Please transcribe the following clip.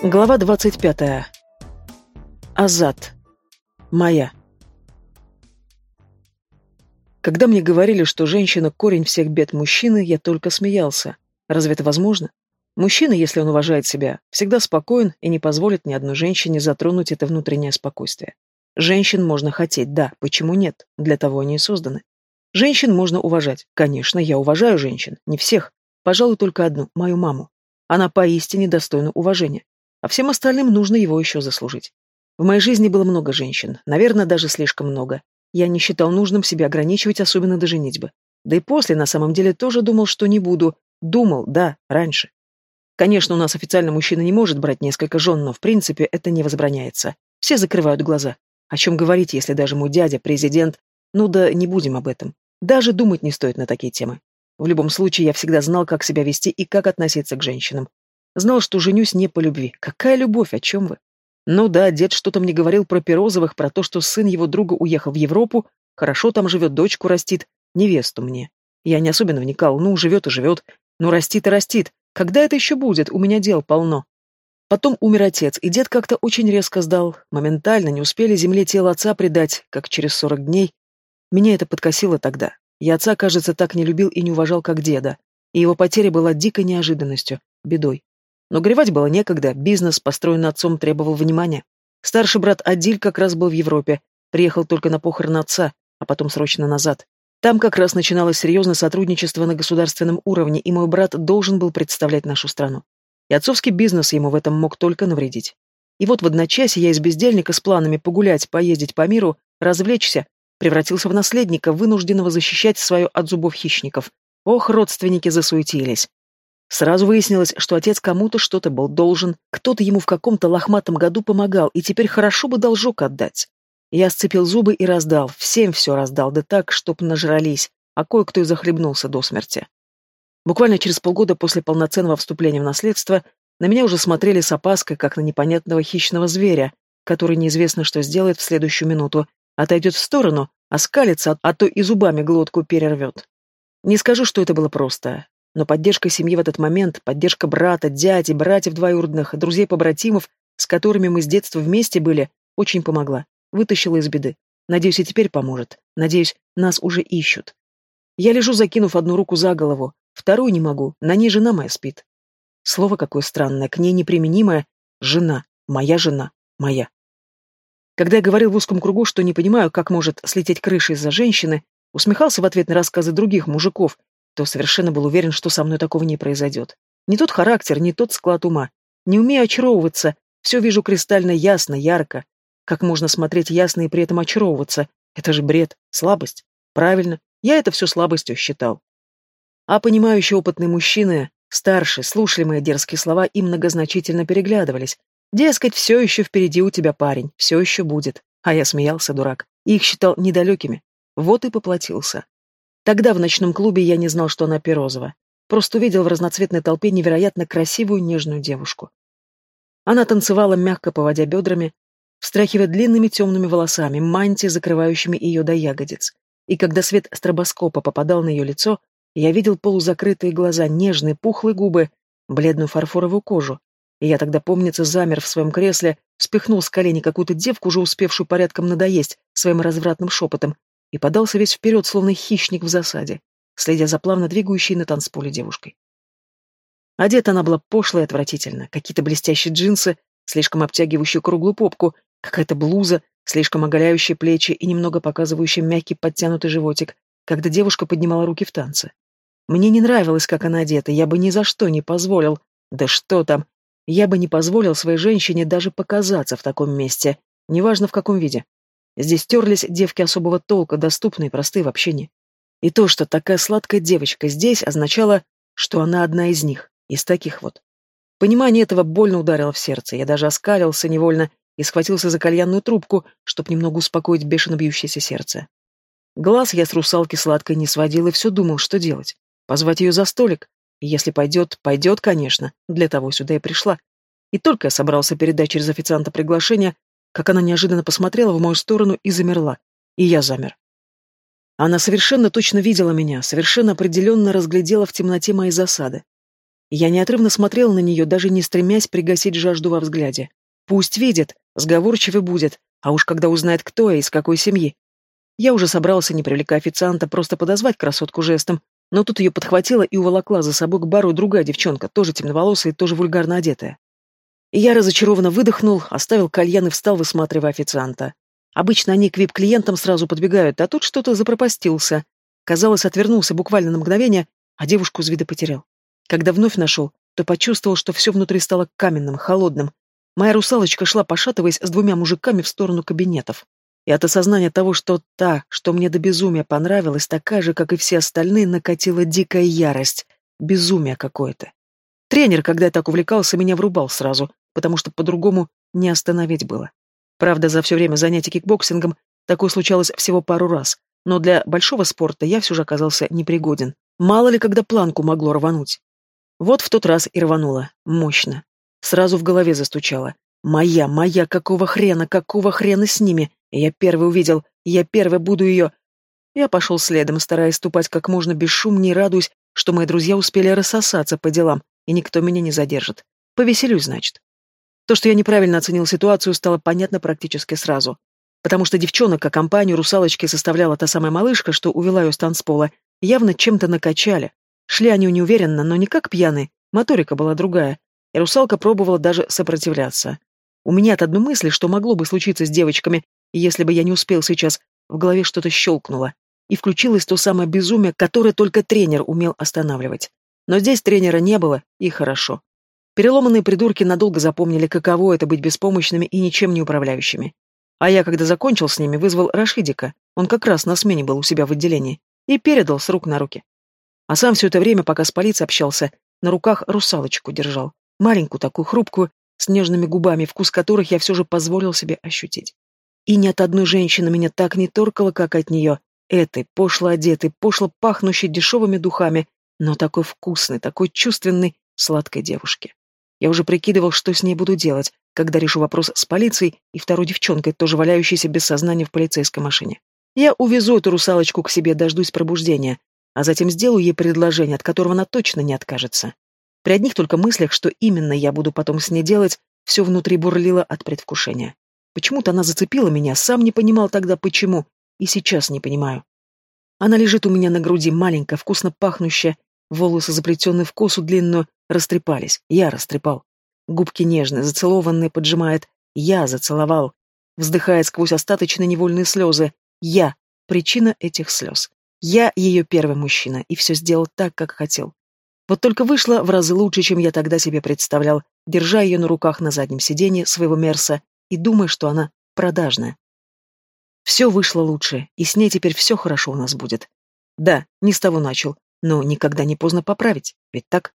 Глава 25. Азат. Моя. Когда мне говорили, что женщина – корень всех бед мужчины, я только смеялся. Разве это возможно? Мужчина, если он уважает себя, всегда спокоен и не позволит ни одной женщине затронуть это внутреннее спокойствие. Женщин можно хотеть, да, почему нет? Для того они и созданы. Женщин можно уважать. Конечно, я уважаю женщин, не всех. Пожалуй, только одну, мою маму. Она поистине достойна уважения а всем остальным нужно его еще заслужить. В моей жизни было много женщин, наверное, даже слишком много. Я не считал нужным себя ограничивать, особенно до женитьбы. Да и после, на самом деле, тоже думал, что не буду. Думал, да, раньше. Конечно, у нас официально мужчина не может брать несколько жен, но в принципе это не возбраняется. Все закрывают глаза. О чем говорить, если даже мой дядя, президент... Ну да не будем об этом. Даже думать не стоит на такие темы. В любом случае, я всегда знал, как себя вести и как относиться к женщинам. Знал, что женюсь не по любви. Какая любовь, о чем вы? Ну да, дед что-то мне говорил про Перозовых, про то, что сын его друга уехал в Европу, хорошо там живет, дочку растит, невесту мне. Я не особенно вникал, ну, живет и живет, ну, растит и растит. Когда это еще будет? У меня дел полно. Потом умер отец, и дед как-то очень резко сдал. Моментально не успели земле тело отца предать, как через сорок дней. Меня это подкосило тогда. Я отца, кажется, так не любил и не уважал, как деда. И его потеря была дикой неожиданностью, бедой. Но горевать было некогда, бизнес, построенный отцом, требовал внимания. Старший брат Адиль как раз был в Европе, приехал только на похороны отца, а потом срочно назад. Там как раз начиналось серьезное сотрудничество на государственном уровне, и мой брат должен был представлять нашу страну. И отцовский бизнес ему в этом мог только навредить. И вот в одночасье я из бездельника с планами погулять, поездить по миру, развлечься, превратился в наследника, вынужденного защищать свое от зубов хищников. Ох, родственники засуетились. Сразу выяснилось, что отец кому-то что-то был должен, кто-то ему в каком-то лохматом году помогал, и теперь хорошо бы должок отдать. Я сцепил зубы и раздал, всем все раздал, да так, чтоб нажрались, а кое-кто и захлебнулся до смерти. Буквально через полгода после полноценного вступления в наследство на меня уже смотрели с опаской, как на непонятного хищного зверя, который неизвестно, что сделает в следующую минуту, отойдет в сторону, оскалится, а то и зубами глотку перервет. Не скажу, что это было просто. Но поддержка семьи в этот момент, поддержка брата, дяди, братьев двоюродных, друзей-побратимов, с которыми мы с детства вместе были, очень помогла. Вытащила из беды. Надеюсь, и теперь поможет. Надеюсь, нас уже ищут. Я лежу, закинув одну руку за голову, вторую не могу, на ней жена моя спит. Слово какое странное, к ней неприменимое. Жена, моя жена, моя. Когда я говорил в узком кругу, что не понимаю, как может слететь крыша из-за женщины, усмехался в ответ на рассказы других мужиков, то совершенно был уверен, что со мной такого не произойдет. Не тот характер, не тот склад ума. Не умею очаровываться, все вижу кристально ясно, ярко. Как можно смотреть ясно и при этом очаровываться? Это же бред, слабость. Правильно, я это все слабостью считал. А понимающие опытные мужчины, старшие, слушали мои дерзкие слова и многозначительно переглядывались. Дескать, все еще впереди у тебя парень, все еще будет. А я смеялся, дурак, их считал недалекими. Вот и поплатился. Тогда в ночном клубе я не знал, что она Перозова. Просто увидел в разноцветной толпе невероятно красивую нежную девушку. Она танцевала, мягко поводя бедрами, встряхивая длинными темными волосами, мантии, закрывающими ее до ягодиц. И когда свет стробоскопа попадал на ее лицо, я видел полузакрытые глаза, нежные, пухлые губы, бледную фарфоровую кожу. И я тогда, помнится, замер в своем кресле, спихнул с колени какую-то девку, уже успевшую порядком надоесть, своим развратным шепотом, и подался весь вперед, словно хищник в засаде, следя за плавно двигающей на танцполе девушкой. Одета она была пошло и отвратительно. Какие-то блестящие джинсы, слишком обтягивающие круглую попку, какая-то блуза, слишком оголяющие плечи и немного показывающая мягкий подтянутый животик, когда девушка поднимала руки в танце. Мне не нравилось, как она одета, я бы ни за что не позволил. Да что там, я бы не позволил своей женщине даже показаться в таком месте, неважно в каком виде. Здесь терлись девки особого толка, доступные, простые в общении. И то, что такая сладкая девочка здесь, означало, что она одна из них, из таких вот. Понимание этого больно ударило в сердце, я даже оскалился невольно и схватился за кальянную трубку, чтобы немного успокоить бешено бьющееся сердце. Глаз я с русалки сладкой не сводил и все думал, что делать. Позвать ее за столик? И если пойдет, пойдет, конечно, для того сюда и пришла. И только я собрался передать через официанта приглашение, как она неожиданно посмотрела в мою сторону и замерла. И я замер. Она совершенно точно видела меня, совершенно определенно разглядела в темноте мои засады. Я неотрывно смотрел на нее, даже не стремясь пригасить жажду во взгляде. Пусть видит, сговорчивый будет, а уж когда узнает, кто я и из какой семьи. Я уже собрался, не привлекая официанта, просто подозвать красотку жестом, но тут ее подхватила и уволокла за собой к бару другая девчонка, тоже темноволосая и тоже вульгарно одетая. Я разочарованно выдохнул, оставил кальян и встал, высматривая официанта. Обычно они к вип-клиентам сразу подбегают, а тут что-то запропастился. Казалось, отвернулся буквально на мгновение, а девушку с вида потерял. Когда вновь нашел, то почувствовал, что все внутри стало каменным, холодным. Моя русалочка шла, пошатываясь с двумя мужиками в сторону кабинетов. И от осознания того, что та, что мне до безумия понравилась, такая же, как и все остальные, накатила дикая ярость. Безумие какое-то. Тренер, когда я так увлекался, меня вырубал сразу, потому что по-другому не остановить было. Правда, за все время занятий кикбоксингом такое случалось всего пару раз, но для большого спорта я все же оказался непригоден. Мало ли, когда планку могло рвануть. Вот в тот раз и рвануло. Мощно. Сразу в голове застучало. «Моя, моя, какого хрена, какого хрена с ними? Я первый увидел, я первый буду ее...» Я пошел следом, стараясь ступать как можно бесшумнее, радуясь, что мои друзья успели рассосаться по делам, и никто меня не задержит. Повеселюсь, значит. То, что я неправильно оценил ситуацию, стало понятно практически сразу. Потому что девчонок, а компанию русалочки составляла та самая малышка, что увела ее с танцпола, явно чем-то накачали. Шли они неуверенно, но не как пьяные, моторика была другая, и русалка пробовала даже сопротивляться. У меня от одной мысли, что могло бы случиться с девочками, если бы я не успел сейчас, в голове что-то щелкнуло, и включилось то самое безумие, которое только тренер умел останавливать. Но здесь тренера не было, и хорошо. Переломанные придурки надолго запомнили, каково это быть беспомощными и ничем не управляющими. А я, когда закончил с ними, вызвал Рашидика, он как раз на смене был у себя в отделении, и передал с рук на руки. А сам все это время, пока с полицией общался, на руках русалочку держал. Маленькую такую, хрупкую, с нежными губами, вкус которых я все же позволил себе ощутить. И ни от одной женщины меня так не торкало, как от нее, этой, пошло одетой, пошло пахнущей дешевыми духами, но такой вкусной, такой чувственной, сладкой девушки. Я уже прикидывал, что с ней буду делать, когда решу вопрос с полицией и второй девчонкой, тоже валяющейся без сознания в полицейской машине. Я увезу эту русалочку к себе, дождусь пробуждения, а затем сделаю ей предложение, от которого она точно не откажется. При одних только мыслях, что именно я буду потом с ней делать, все внутри бурлило от предвкушения. Почему-то она зацепила меня, сам не понимал тогда почему, и сейчас не понимаю. Она лежит у меня на груди, маленькая, вкусно пахнущая, волосы, заплетенные в косу длинную, растрепались. Я растрепал. Губки нежные, зацелованные, поджимает. Я зацеловал. Вздыхает сквозь остаточные невольные слезы. Я — причина этих слез. Я ее первый мужчина, и все сделал так, как хотел. Вот только вышло в разы лучше, чем я тогда себе представлял, держа ее на руках на заднем сиденье своего Мерса и думая, что она продажная. Все вышло лучше, и с ней теперь все хорошо у нас будет. Да, не с того начал, но никогда не поздно поправить, ведь так?